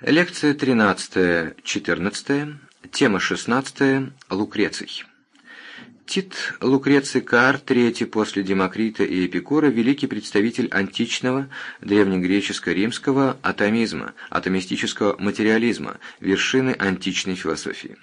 Лекция 13-14, тема 16, Лукреций. Тит Лукреций Кар, третий после Демокрита и Эпикура, великий представитель античного, древнегреческо-римского атомизма, атомистического материализма, вершины античной философии.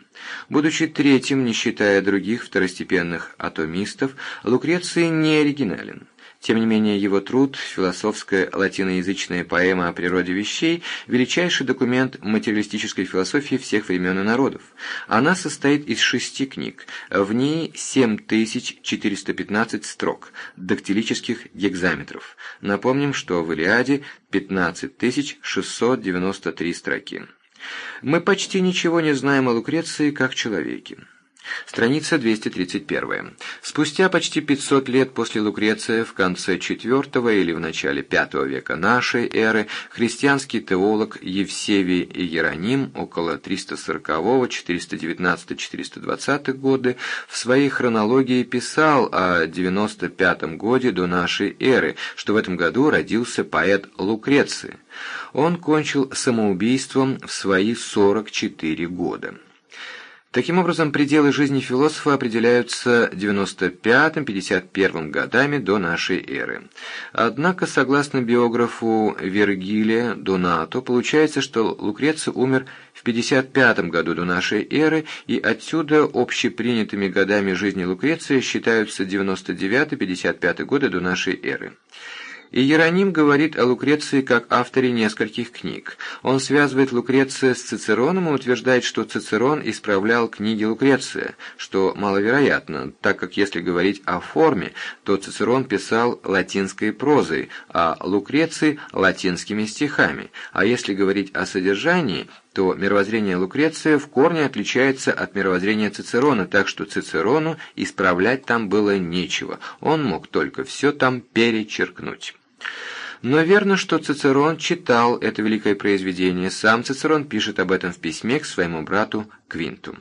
Будучи третьим, не считая других второстепенных атомистов, Лукреций не оригинален. Тем не менее, его труд, философская латиноязычная поэма о природе вещей, величайший документ материалистической философии всех времен и народов. Она состоит из шести книг, в ней 7415 строк, дактилических гекзаметров. Напомним, что в Илиаде 15693 строки. Мы почти ничего не знаем о Лукреции как человеке. Страница 231. Спустя почти 500 лет после Лукреция, в конце IV или в начале V века нашей эры, христианский теолог Евсевий Иероним около 340-419-420 годы в своей хронологии писал о 95 годе до нашей эры, что в этом году родился поэт Лукреций. Он кончил самоубийством в свои 44 года. Таким образом, пределы жизни философа определяются 95-51 годами до нашей эры. Однако, согласно биографу Вергилия Донато, получается, что Лукреций умер в 55 году до нашей эры, и отсюда общепринятыми годами жизни Лукреция считаются 99-55 годы до нашей эры. И Иероним говорит о Лукреции как авторе нескольких книг. Он связывает Лукреция с Цицероном и утверждает, что Цицерон исправлял книги Лукреция, что маловероятно, так как если говорить о форме, то Цицерон писал латинской прозой, а Лукреций – латинскими стихами, а если говорить о содержании – то мировоззрение Лукреция в корне отличается от мировоззрения Цицерона, так что Цицерону исправлять там было нечего, он мог только все там перечеркнуть. Но верно, что Цицерон читал это великое произведение, сам Цицерон пишет об этом в письме к своему брату Квинту.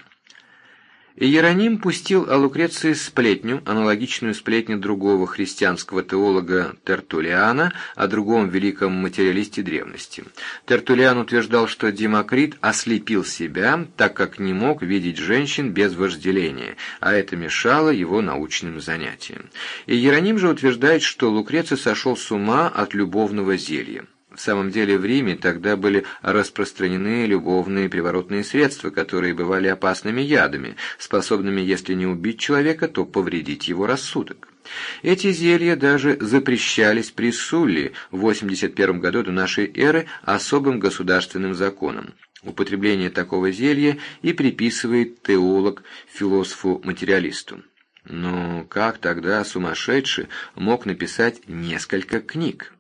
Иероним пустил о Лукреции сплетню, аналогичную сплетне другого христианского теолога Тертулиана о другом великом материалисте древности. Тертулиан утверждал, что Демокрит ослепил себя, так как не мог видеть женщин без вожделения, а это мешало его научным занятиям. Иероним же утверждает, что Лукреций сошел с ума от любовного зелья. В самом деле в Риме тогда были распространены любовные приворотные средства, которые бывали опасными ядами, способными, если не убить человека, то повредить его рассудок. Эти зелья даже запрещались при Сулле в 81 году до нашей эры особым государственным законом. Употребление такого зелья и приписывает теолог философу-материалисту. Но как тогда сумасшедший мог написать несколько книг?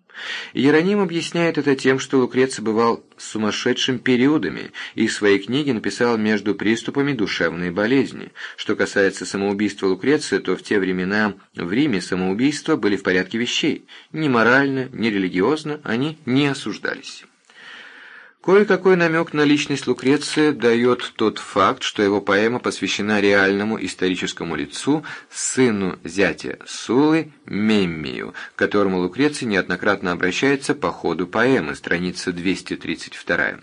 Иероним объясняет это тем, что Лукреций бывал сумасшедшим периодами и в своей книге написал между приступами душевной болезни. Что касается самоубийства Лукреция, то в те времена в Риме самоубийства были в порядке вещей. Ни морально, ни религиозно они не осуждались. Кое-какой намек на личность Лукреция дает тот факт, что его поэма посвящена реальному историческому лицу, сыну зятя Сулы, Меммию, к которому Лукреций неоднократно обращается по ходу поэмы, страница 232.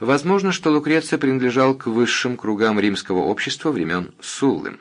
Возможно, что Лукреция принадлежал к высшим кругам римского общества времен Суллы.